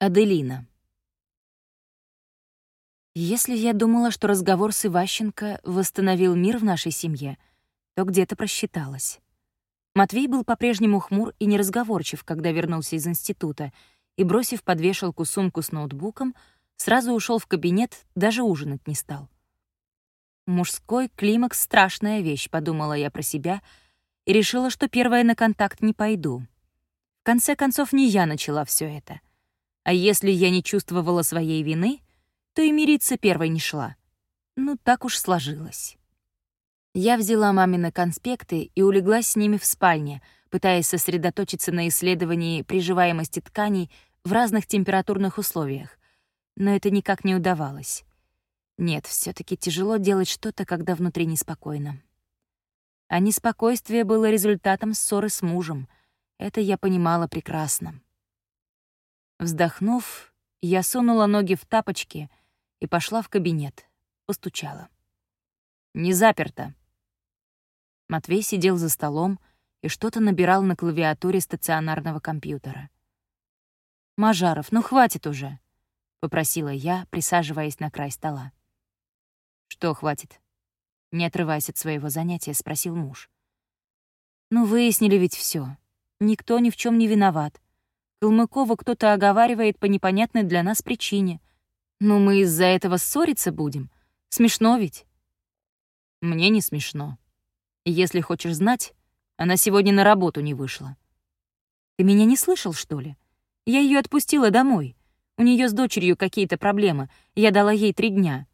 Аделина. Если я думала, что разговор с Иващенко восстановил мир в нашей семье, то где-то просчиталась. Матвей был по-прежнему хмур и неразговорчив, когда вернулся из института, и, бросив под вешалку сумку с ноутбуком, сразу ушел в кабинет, даже ужинать не стал. «Мужской климакс — страшная вещь», — подумала я про себя, и решила, что первая на контакт не пойду. В конце концов, не я начала все это. А если я не чувствовала своей вины, то и мириться первой не шла. Ну, так уж сложилось. Я взяла мамины конспекты и улеглась с ними в спальне, пытаясь сосредоточиться на исследовании приживаемости тканей в разных температурных условиях. Но это никак не удавалось. Нет, все таки тяжело делать что-то, когда внутри неспокойно. А неспокойствие было результатом ссоры с мужем. Это я понимала прекрасно. Вздохнув, я сунула ноги в тапочки и пошла в кабинет. Постучала. «Не заперто», Матвей сидел за столом и что-то набирал на клавиатуре стационарного компьютера. «Мажаров, ну хватит уже!» — попросила я, присаживаясь на край стола. «Что хватит?» — не отрываясь от своего занятия, спросил муж. «Ну, выяснили ведь все. Никто ни в чем не виноват. Калмыкова кто-то оговаривает по непонятной для нас причине. Ну, мы из-за этого ссориться будем. Смешно ведь?» «Мне не смешно», если хочешь знать, она сегодня на работу не вышла. Ты меня не слышал, что ли? Я ее отпустила домой. У нее с дочерью какие-то проблемы. Я дала ей три дня.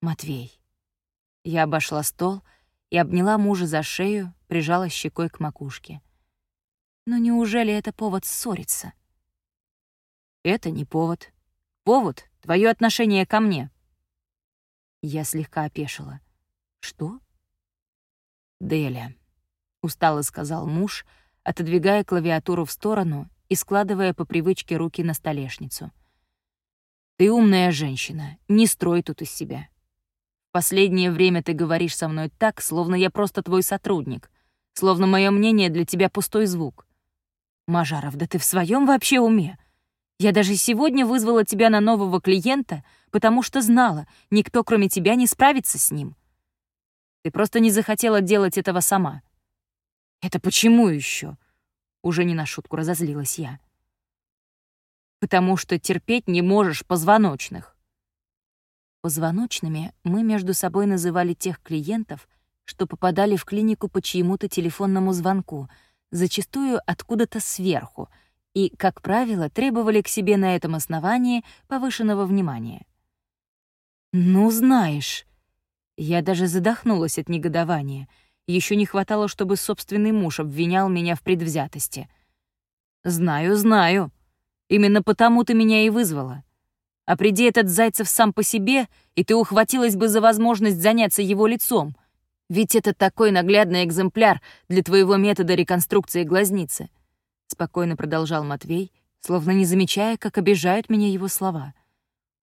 Матвей. Я обошла стол и обняла мужа за шею, прижала щекой к макушке. Но неужели это повод ссориться? Это не повод. Повод — твое отношение ко мне. Я слегка опешила. Что? «Деля», — устало сказал муж, отодвигая клавиатуру в сторону и складывая по привычке руки на столешницу. «Ты умная женщина, не строй тут из себя. Последнее время ты говоришь со мной так, словно я просто твой сотрудник, словно мое мнение для тебя пустой звук. Мажаров, да ты в своем вообще уме? Я даже сегодня вызвала тебя на нового клиента, потому что знала, никто кроме тебя не справится с ним. Ты просто не захотела делать этого сама». «Это почему еще? Уже не на шутку разозлилась я. «Потому что терпеть не можешь позвоночных». Позвоночными мы между собой называли тех клиентов, что попадали в клинику по чьему-то телефонному звонку, зачастую откуда-то сверху, и, как правило, требовали к себе на этом основании повышенного внимания. «Ну, знаешь», я даже задохнулась от негодования. Еще не хватало, чтобы собственный муж обвинял меня в предвзятости. «Знаю, знаю. Именно потому ты меня и вызвала. А приди этот Зайцев сам по себе, и ты ухватилась бы за возможность заняться его лицом. Ведь это такой наглядный экземпляр для твоего метода реконструкции глазницы», — спокойно продолжал Матвей, словно не замечая, как обижают меня его слова.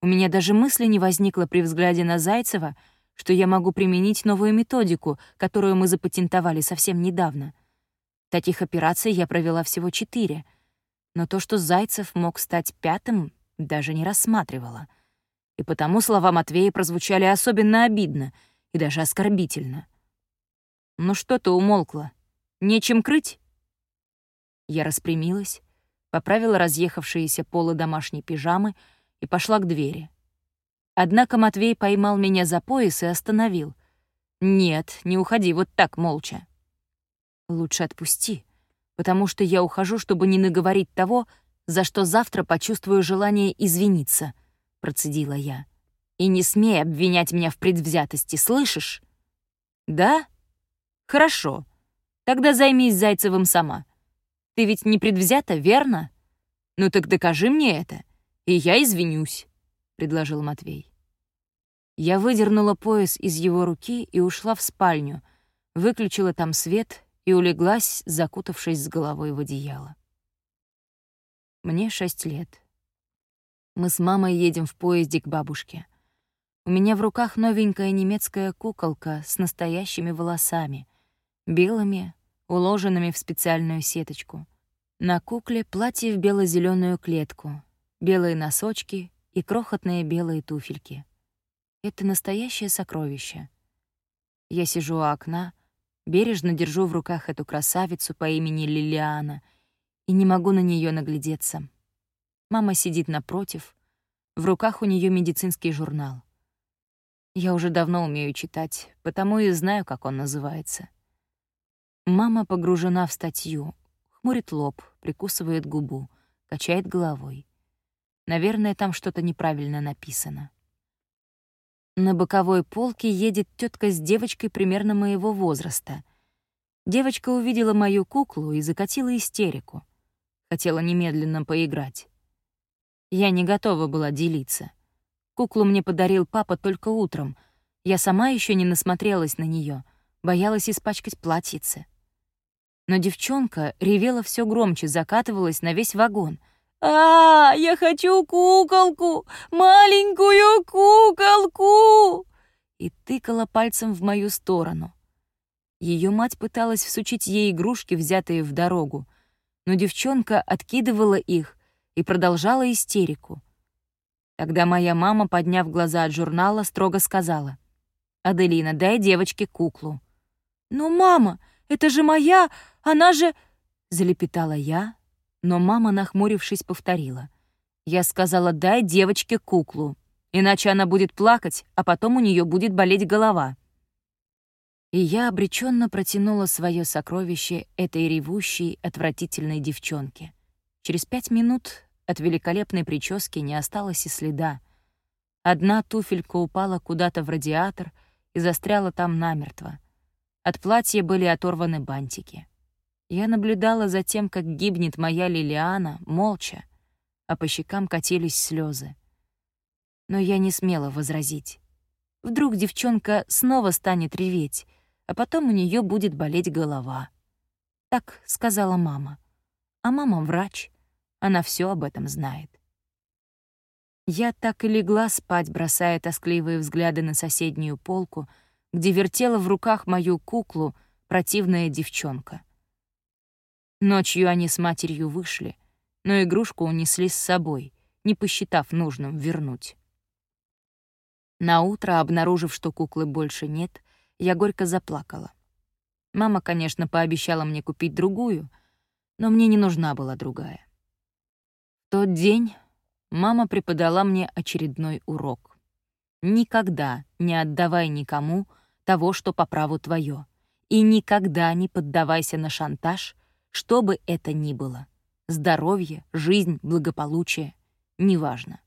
У меня даже мысли не возникло при взгляде на Зайцева — что я могу применить новую методику, которую мы запатентовали совсем недавно. Таких операций я провела всего четыре, но то, что Зайцев мог стать пятым, даже не рассматривала. И потому слова Матвея прозвучали особенно обидно и даже оскорбительно. «Ну что ты умолкла? Нечем крыть?» Я распрямилась, поправила разъехавшиеся полы домашней пижамы и пошла к двери — Однако Матвей поймал меня за пояс и остановил. «Нет, не уходи вот так молча». «Лучше отпусти, потому что я ухожу, чтобы не наговорить того, за что завтра почувствую желание извиниться», — процедила я. «И не смей обвинять меня в предвзятости, слышишь?» «Да? Хорошо. Тогда займись Зайцевым сама. Ты ведь не предвзята, верно? Ну так докажи мне это, и я извинюсь». — предложил Матвей. Я выдернула пояс из его руки и ушла в спальню, выключила там свет и улеглась, закутавшись с головой в одеяло. Мне шесть лет. Мы с мамой едем в поезде к бабушке. У меня в руках новенькая немецкая куколка с настоящими волосами, белыми, уложенными в специальную сеточку. На кукле платье в бело зеленую клетку, белые носочки и крохотные белые туфельки. Это настоящее сокровище. Я сижу у окна, бережно держу в руках эту красавицу по имени Лилиана и не могу на нее наглядеться. Мама сидит напротив, в руках у нее медицинский журнал. Я уже давно умею читать, потому и знаю, как он называется. Мама погружена в статью, хмурит лоб, прикусывает губу, качает головой. Наверное, там что-то неправильно написано. На боковой полке едет тетка с девочкой примерно моего возраста. Девочка увидела мою куклу и закатила истерику. Хотела немедленно поиграть. Я не готова была делиться. Куклу мне подарил папа только утром. Я сама еще не насмотрелась на нее, боялась испачкать платьице. Но девчонка ревела все громче, закатывалась на весь вагон. «А, я хочу куколку! Маленькую куколку!» И тыкала пальцем в мою сторону. Ее мать пыталась всучить ей игрушки, взятые в дорогу, но девчонка откидывала их и продолжала истерику. Тогда моя мама, подняв глаза от журнала, строго сказала. «Аделина, дай девочке куклу». «Но, мама, это же моя, она же...» Залепетала я, но мама, нахмурившись, повторила. Я сказала, дай девочке куклу, иначе она будет плакать, а потом у нее будет болеть голова. И я обреченно протянула свое сокровище этой ревущей, отвратительной девчонке. Через пять минут от великолепной прически не осталось и следа. Одна туфелька упала куда-то в радиатор и застряла там намертво. От платья были оторваны бантики. Я наблюдала за тем, как гибнет моя Лилиана, молча, а по щекам катились слезы. Но я не смела возразить. Вдруг девчонка снова станет реветь, а потом у нее будет болеть голова. Так сказала мама. А мама врач — она все об этом знает. Я так и легла спать, бросая тоскливые взгляды на соседнюю полку, где вертела в руках мою куклу противная девчонка. Ночью они с матерью вышли, но игрушку унесли с собой, не посчитав нужным вернуть. На утро, обнаружив, что куклы больше нет, я горько заплакала. Мама, конечно, пообещала мне купить другую, но мне не нужна была другая тот день мама преподала мне очередной урок. Никогда не отдавай никому того, что по праву твое, и никогда не поддавайся на шантаж, что бы это ни было. Здоровье, жизнь, благополучие — неважно.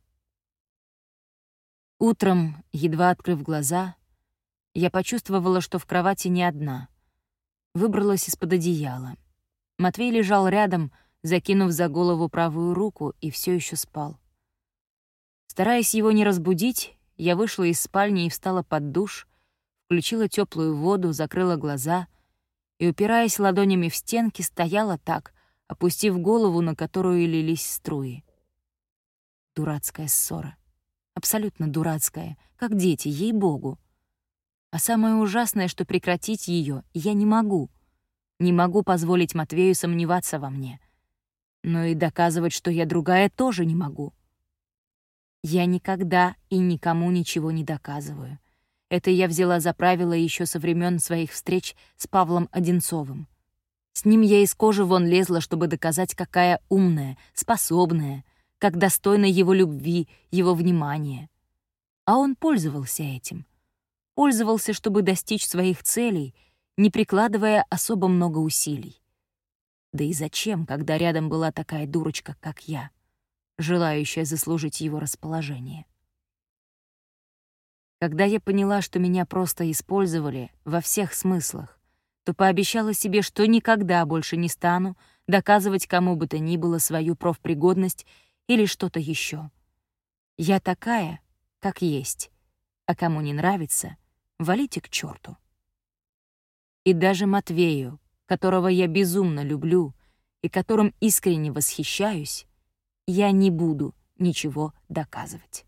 Утром, едва открыв глаза, я почувствовала, что в кровати не одна. Выбралась из-под одеяла. Матвей лежал рядом, закинув за голову правую руку, и все еще спал. Стараясь его не разбудить, я вышла из спальни и встала под душ, включила теплую воду, закрыла глаза и, упираясь ладонями в стенки, стояла так, опустив голову, на которую лились струи. Дурацкая ссора. Абсолютно дурацкая, как дети, ей-богу. А самое ужасное, что прекратить ее я не могу. Не могу позволить Матвею сомневаться во мне — но и доказывать, что я другая, тоже не могу. Я никогда и никому ничего не доказываю. Это я взяла за правило еще со времен своих встреч с Павлом Одинцовым. С ним я из кожи вон лезла, чтобы доказать, какая умная, способная, как достойна его любви, его внимания. А он пользовался этим. Пользовался, чтобы достичь своих целей, не прикладывая особо много усилий. Да и зачем, когда рядом была такая дурочка, как я, желающая заслужить его расположение? Когда я поняла, что меня просто использовали во всех смыслах, то пообещала себе, что никогда больше не стану доказывать кому бы то ни было свою профпригодность или что-то еще. Я такая, как есть, а кому не нравится, валите к черту. И даже Матвею, которого я безумно люблю и которым искренне восхищаюсь, я не буду ничего доказывать.